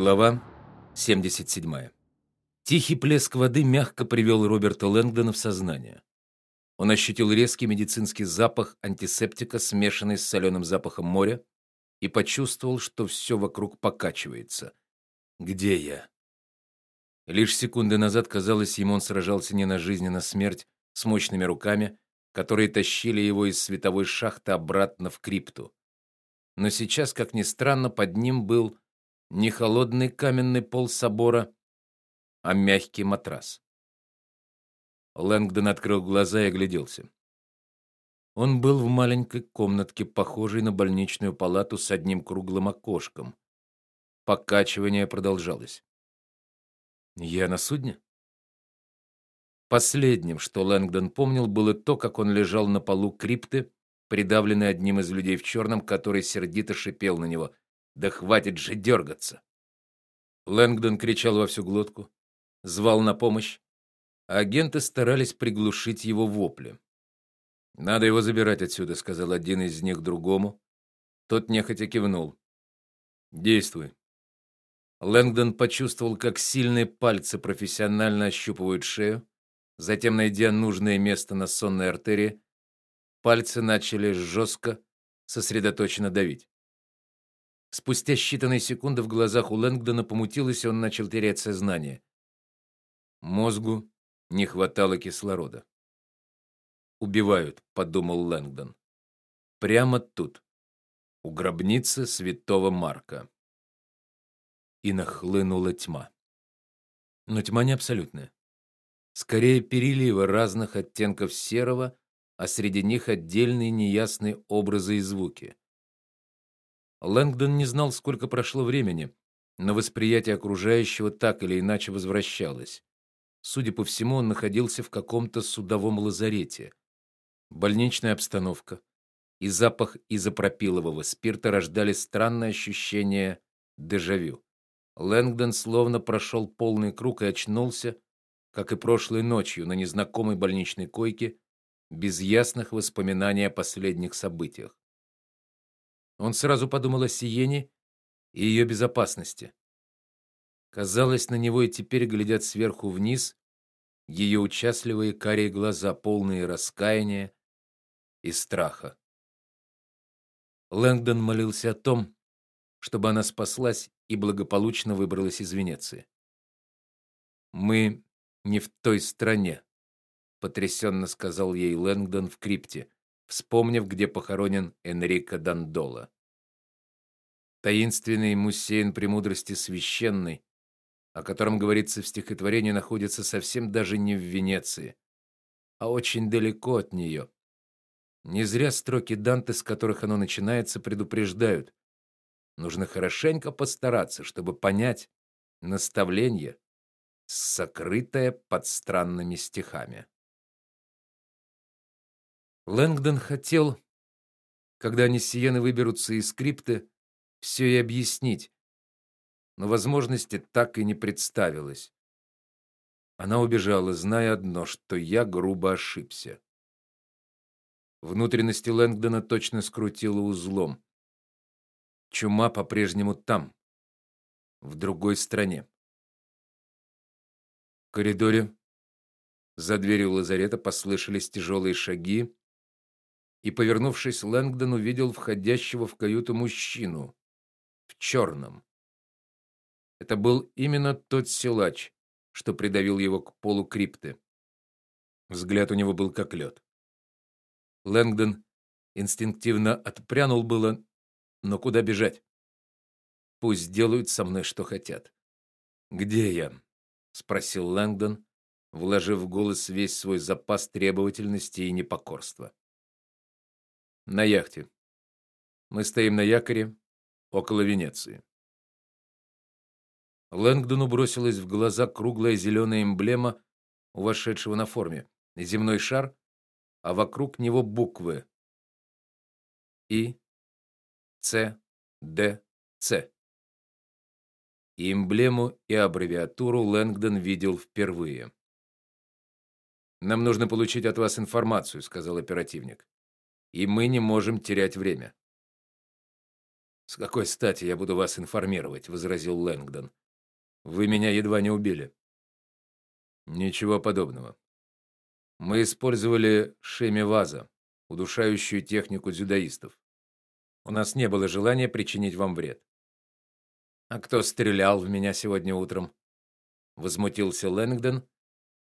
Глава 77. Тихий плеск воды мягко привел Роберта Лэнгдона в сознание. Он ощутил резкий медицинский запах антисептика, смешанный с соленым запахом моря, и почувствовал, что все вокруг покачивается. Где я? Лишь секунды назад казалось, ему он сражался не на жизнь, а на смерть с мощными руками, которые тащили его из световой шахты обратно в крипту. Но сейчас, как ни странно, под ним был не холодный каменный пол собора, а мягкий матрас. Лэнгдон открыл глаза и огляделся. Он был в маленькой комнатке, похожей на больничную палату с одним круглым окошком. Покачивание продолжалось. Я на судне? Последним, что Лэнгдон помнил, было то, как он лежал на полу крипты, придавленный одним из людей в черном, который сердито шипел на него: да хватит же дергаться!» Лэнгдон кричал во всю глотку, звал на помощь, а агенты старались приглушить его вопли. Надо его забирать отсюда, сказал один из них другому. Тот нехотя кивнул. Действуй. Лэнгдон почувствовал, как сильные пальцы профессионально ощупывают шею, затем, найдя нужное место на сонной артерии, пальцы начали жестко, сосредоточенно давить. Спустя считанные секунды в глазах у Лэнгдона помутилось, и он начал терять сознание. Мозгу не хватало кислорода. Убивают, подумал Лэнгдон. Прямо тут, у гробницы Святого Марка. И нахлынула тьма. Но тьма не абсолютная. Скорее переливы разных оттенков серого, а среди них отдельные неясные образы и звуки. Лэнгдон не знал, сколько прошло времени, но восприятие окружающего так или иначе возвращалось. Судя по всему, он находился в каком-то судовом лазарете. Больничная обстановка и запах изопропилового спирта рождали странное ощущение дежавю. Лэнгдон словно прошел полный круг и очнулся, как и прошлой ночью на незнакомой больничной койке, без ясных воспоминаний о последних событиях. Он сразу подумал о Сиене и ее безопасности. Казалось, на него и теперь глядят сверху вниз ее участливые карие глаза, полные раскаяния и страха. Лэнгдон молился о том, чтобы она спаслась и благополучно выбралась из Венеции. Мы не в той стране, потрясенно сказал ей Лэнгдон в крипте вспомнив, где похоронен Энрико Дандола. Таинственный Муссейн премудрости священной, о котором говорится в стихотворении, находится совсем даже не в Венеции, а очень далеко от нее. Не зря строки Данте, с которых оно начинается, предупреждают: нужно хорошенько постараться, чтобы понять наставление, сокрытое под странными стихами. Лэнгдон хотел, когда они с Сиеной выберутся из скрипты, все и объяснить, но возможности так и не представилось. Она убежала, зная одно, что я грубо ошибся. Внутренности Лэнгдона точно скрутило узлом. Чума по-прежнему там, в другой стране. В коридоре за дверью лазарета послышались тяжелые шаги, и, повернувшись, Лэнгдон увидел входящего в каюту мужчину в черном. Это был именно тот силач, что придавил его к полу крипты. Взгляд у него был как лед. Лэнгдон инстинктивно отпрянул было, но куда бежать? Пусть делают со мной что хотят. Где я? спросил Лэнгдон, вложив в голос весь свой запас требовательности и непокорства. На яхте. Мы стоим на якоре около Венеции. Лэнгдону бросилась в глаза круглая зеленая эмблема у вошедшего на форме, земной шар, а вокруг него буквы И Ц Д Ц. И эмблему и аббревиатуру Лэнгдон видел впервые. Нам нужно получить от вас информацию, сказал оперативник и мы не можем терять время. С какой стати я буду вас информировать, возразил Лэнгдон. Вы меня едва не убили. Ничего подобного. Мы использовали шемиваза, удушающую технику дзюдоистов. У нас не было желания причинить вам вред. А кто стрелял в меня сегодня утром? возмутился Лэнгдон,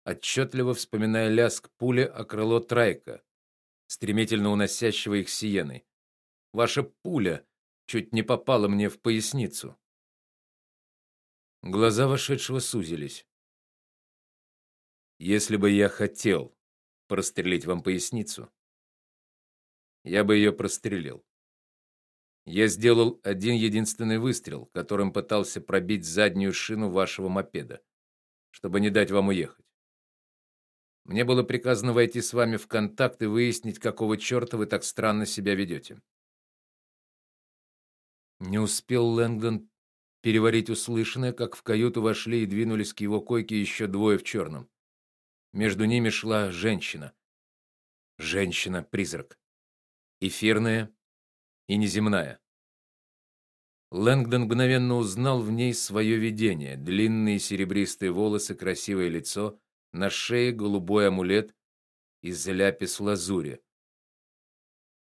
отчетливо вспоминая лязг пули о крыло Трайка, стремительно уносящего их сиеной. Ваша пуля чуть не попала мне в поясницу. Глаза вошедшего сузились. Если бы я хотел прострелить вам поясницу, я бы ее прострелил. Я сделал один единственный выстрел, которым пытался пробить заднюю шину вашего мопеда, чтобы не дать вам уехать. Мне было приказано войти с вами в контакт и выяснить, какого черта вы так странно себя ведете. Не успел Лэнгдон переварить услышанное, как в каюту вошли и двинулись к его койке еще двое в черном. Между ними шла женщина. Женщина-призрак. Эфирная и неземная. Лэнгдон мгновенно узнал в ней свое видение: длинные серебристые волосы, красивое лицо, на шее голубой амулет из ляпис-лазури.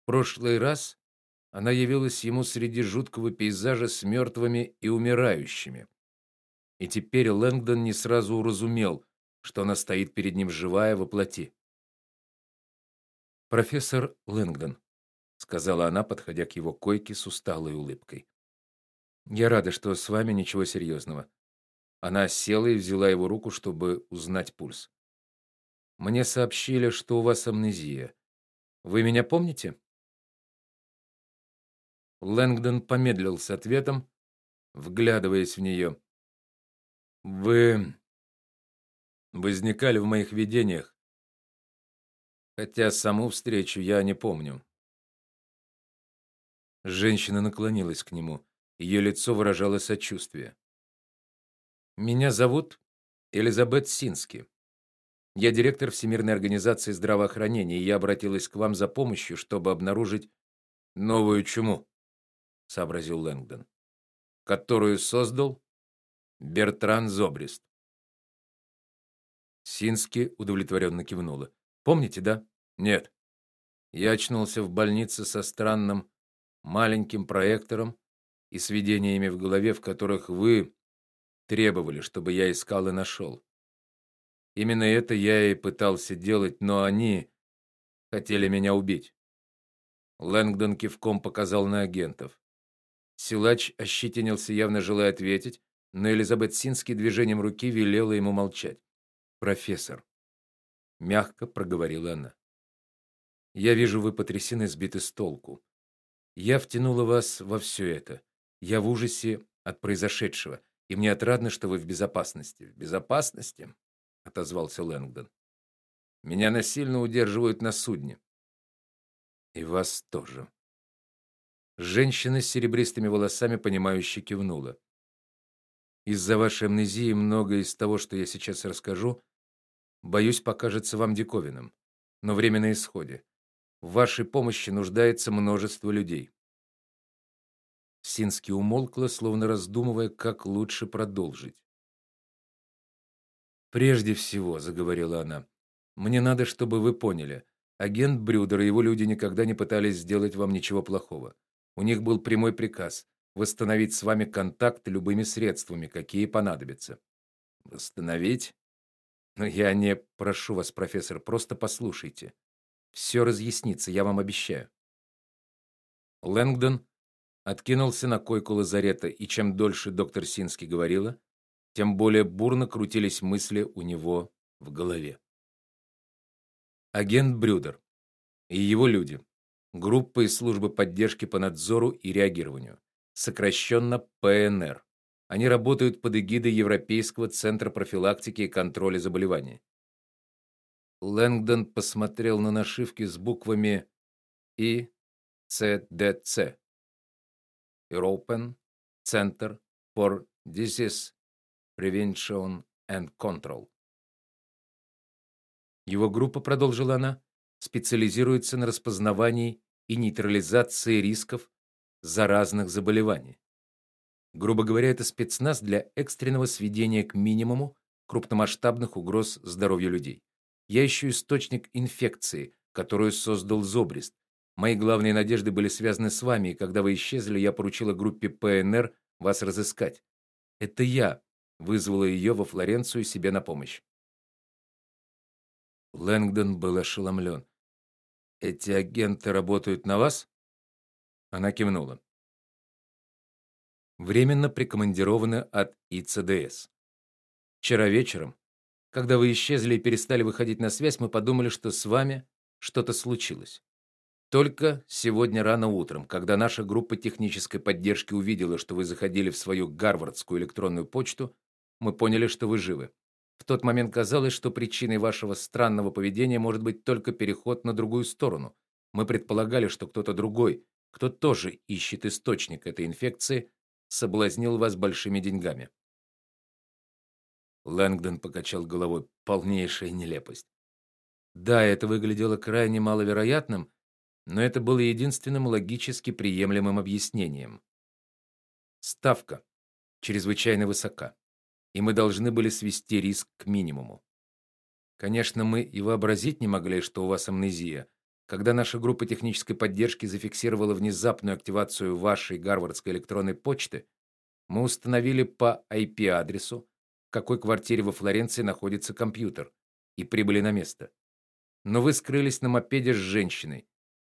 В прошлый раз она явилась ему среди жуткого пейзажа с мертвыми и умирающими. И теперь Лэнгдон не сразу уразумел, что она стоит перед ним живая во плоти. Профессор Лэнгдон, сказала она, подходя к его койке с усталой улыбкой. Я рада, что с вами ничего серьезного». Она села и взяла его руку, чтобы узнать пульс. Мне сообщили, что у вас амнезия. Вы меня помните? Лэнгдон помедлил с ответом, вглядываясь в нее. Вы возникали в моих видениях, хотя саму встречу я не помню. Женщина наклонилась к нему. Ее лицо выражало сочувствие. Меня зовут Элизабет Сински. Я директор Всемирной организации здравоохранения, и я обратилась к вам за помощью, чтобы обнаружить новую чуму сообразил Лэнгдон, которую создал Бертран Зобрист. Сински удовлетворенно кивнула. Помните, да? Нет. Я очнулся в больнице со странным маленьким проектором и с видениями в голове, в которых вы требовали, чтобы я искал и нашел. Именно это я и пытался делать, но они хотели меня убить. Лэнгдон кивком показал на агентов. Силач ощетинился, явно желая ответить, но Элизабет Синский движением руки велела ему молчать. "Профессор", мягко проговорила она. "Я вижу, вы потрясены, сбиты с толку. Я втянула вас во все это. Я в ужасе от произошедшего, и мне отрадно, что вы в безопасности". "В безопасности?" отозвался Лэнгдон. "Меня насильно удерживают на судне". "И вас тоже", Женщина с серебристыми волосами понимающе кивнула. Из-за вашей амнезии многое из того, что я сейчас расскажу, боюсь, покажется вам диковинным, но время на исходе. В вашей помощи нуждается множество людей. Сински умолкла, словно раздумывая, как лучше продолжить. Прежде всего, заговорила она. Мне надо, чтобы вы поняли, агент Брюдер и его люди никогда не пытались сделать вам ничего плохого. У них был прямой приказ восстановить с вами контакт любыми средствами, какие понадобятся. Восстановить? Но я не прошу вас, профессор, просто послушайте. Все разъяснится, я вам обещаю. Лэнгдон откинулся на койку лазарета, и чем дольше доктор Сински говорила, тем более бурно крутились мысли у него в голове. Агент Брюдер и его люди группа из службы поддержки по надзору и реагированию, сокращенно ПНР. Они работают под эгидой Европейского центра профилактики и контроля заболеваний. Лэнгдон посмотрел на нашивки с буквами И ЦДЦ. European Center for Disease Prevention and Control. Его группа, продолжила она, специализируется на распознавании и нейтрализации рисков заразных заболеваний. Грубо говоря, это спецназ для экстренного сведения к минимуму крупномасштабных угроз здоровью людей. Я ищу источник инфекции, которую создал Зобрист. Мои главные надежды были связаны с вами, и когда вы исчезли, я поручила группе ПНР вас разыскать. Это я вызвала ее во Флоренцию себе на помощь. Лэнгдон был ошеломлен. Эти агенты работают на вас? Она кивнула. Временно прикомандированы от ИЦДС. Вчера вечером, когда вы исчезли и перестали выходить на связь, мы подумали, что с вами что-то случилось. Только сегодня рано утром, когда наша группа технической поддержки увидела, что вы заходили в свою гарвардскую электронную почту, мы поняли, что вы живы. В тот момент казалось, что причиной вашего странного поведения может быть только переход на другую сторону. Мы предполагали, что кто-то другой, кто тоже ищет источник этой инфекции, соблазнил вас большими деньгами. Лэнгдон покачал головой. Полнейшая нелепость. Да, это выглядело крайне маловероятным, но это было единственным логически приемлемым объяснением. Ставка чрезвычайно высока, и мы должны были свести риск к минимуму. Конечно, мы и вообразить не могли, что у вас амнезия. Когда наша группа технической поддержки зафиксировала внезапную активацию вашей гарвардской электронной почты, мы установили по IP-адресу, в какой квартире во Флоренции находится компьютер, и прибыли на место. Но вы скрылись на мопеде с женщиной,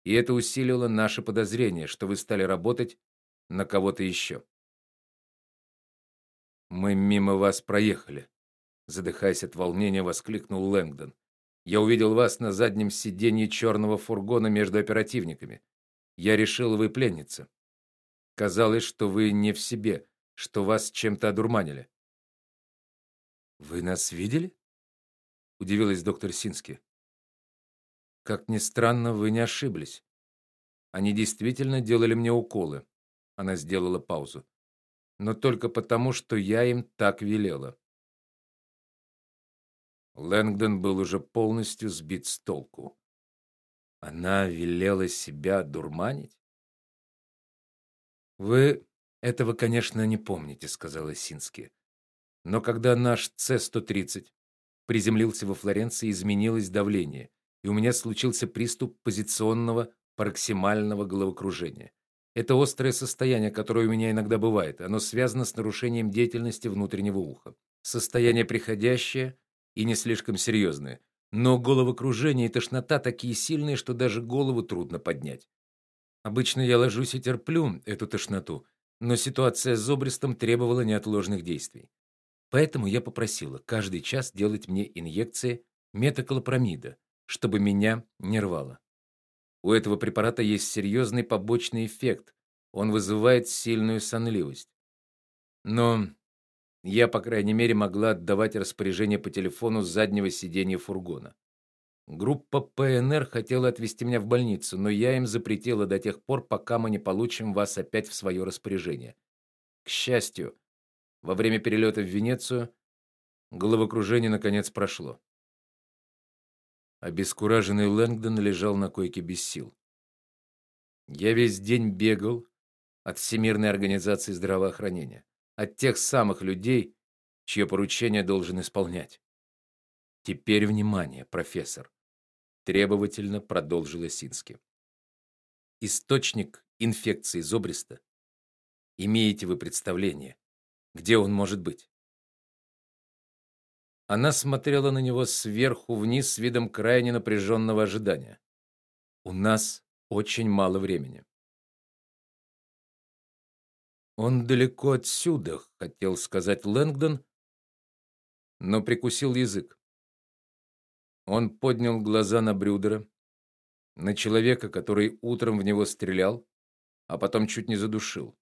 и это усилило наше подозрение, что вы стали работать на кого-то еще. Мы мимо вас проехали, задыхаясь от волнения, воскликнул Лэнгдон. Я увидел вас на заднем сиденье черного фургона между оперативниками. Я решил, вы пленница. Казалось, что вы не в себе, что вас чем-то одурманили. Вы нас видели? удивилась доктор Сински. Как ни странно, вы не ошиблись. Они действительно делали мне уколы. Она сделала паузу. Но только потому, что я им так велела. Лэнгдон был уже полностью сбит с толку. Она велела себя дурманить? Вы этого, конечно, не помните, сказала Сински. Но когда наш С-130 приземлился во Флоренции, изменилось давление и у меня случился приступ позиционного пароксимального головокружения. Это острое состояние, которое у меня иногда бывает. Оно связано с нарушением деятельности внутреннего уха. Состояние приходящее и не слишком серьезное. Но головокружение и тошнота такие сильные, что даже голову трудно поднять. Обычно я ложусь и терплю эту тошноту, но ситуация с зобристом требовала неотложных действий. Поэтому я попросила каждый час делать мне инъекции метоклопромида, чтобы меня не рвало. У этого препарата есть серьезный побочный эффект. Он вызывает сильную сонливость. Но я, по крайней мере, могла отдавать распоряжение по телефону с заднего сиденья фургона. Группа ПНР хотела отвезти меня в больницу, но я им запретила до тех пор, пока мы не получим вас опять в свое распоряжение. К счастью, во время перелета в Венецию головокружение наконец прошло. Обескураженный Лэнгдон лежал на койке без сил. Я весь день бегал от Всемирной организации здравоохранения, от тех самых людей, чье поручение должен исполнять. Теперь внимание, профессор, требовательно продолжила Сински. Источник инфекции зобриста. Имеете вы представление, где он может быть? Она смотрела на него сверху вниз с видом крайне напряженного ожидания. У нас очень мало времени. Он далеко отсюда, хотел сказать Лэнгдон, но прикусил язык. Он поднял глаза на Брюдера, на человека, который утром в него стрелял, а потом чуть не задушил.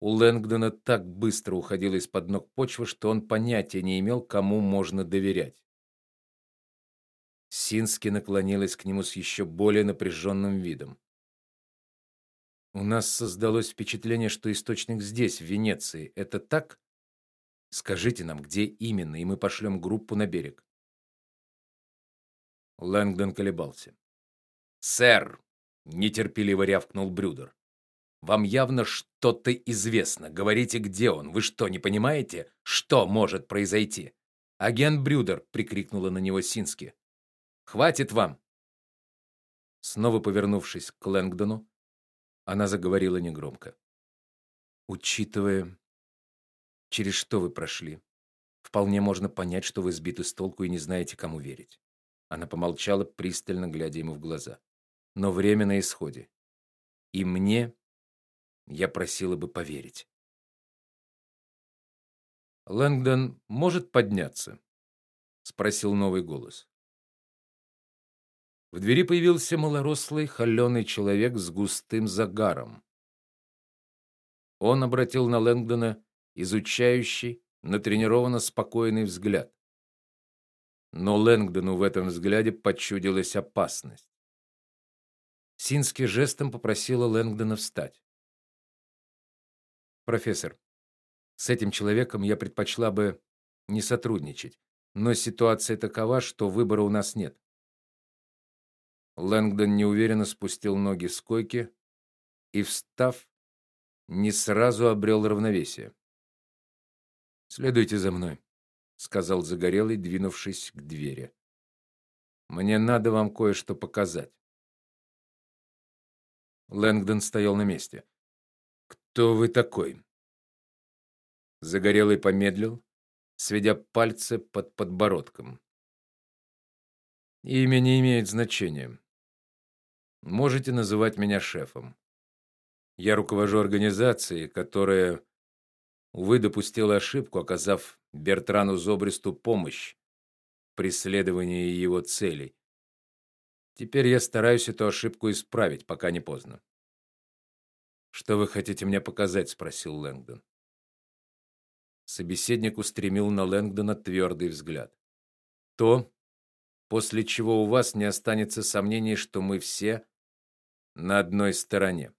У Лэнгдона так быстро уходила из-под ног почва, что он понятия не имел, кому можно доверять. Сински наклонилась к нему с еще более напряженным видом. У нас создалось впечатление, что источник здесь, в Венеции. Это так? Скажите нам, где именно, и мы пошлем группу на берег. Лэнгдон колебался. "Сэр", нетерпеливо рявкнул Брюдер. Вам явно что-то известно. Говорите, где он? Вы что, не понимаете, что может произойти? Агент Брюдер прикрикнула на него Сински. Хватит вам. Снова повернувшись к Лэнгдону, она заговорила негромко. Учитывая, через что вы прошли, вполне можно понять, что вы сбиты с толку и не знаете, кому верить. Она помолчала, пристально глядя ему в глаза. Но время на исходе. И мне я просила бы поверить. Лэнгдон может подняться, спросил новый голос. В двери появился малорослый, холеный человек с густым загаром. Он обратил на Лэнгдона изучающий, натренированно спокойный взгляд. Но Лэнгдону в этом взгляде почудилась опасность. Сински жестом попросила Лэнгдона встать. Профессор, с этим человеком я предпочла бы не сотрудничать, но ситуация такова, что выбора у нас нет. Лэнгдон неуверенно спустил ноги с койки и, встав, не сразу обрел равновесие. Следуйте за мной, сказал загорелый, двинувшись к двери. Мне надо вам кое-что показать. Лэнгдон стоял на месте. Кто вы такой? Загорелый помедлил, сведя пальцы под подбородком. Имя не имеет значения. Можете называть меня шефом. Я руковожу организацией, которая увы допустила ошибку, оказав Бертрану Зобристу помощь в преследовании его целей. Теперь я стараюсь эту ошибку исправить, пока не поздно. Что вы хотите мне показать, спросил Лэнгдон. Собеседник устремил на Лэнгдона твердый взгляд. То, после чего у вас не останется сомнений, что мы все на одной стороне.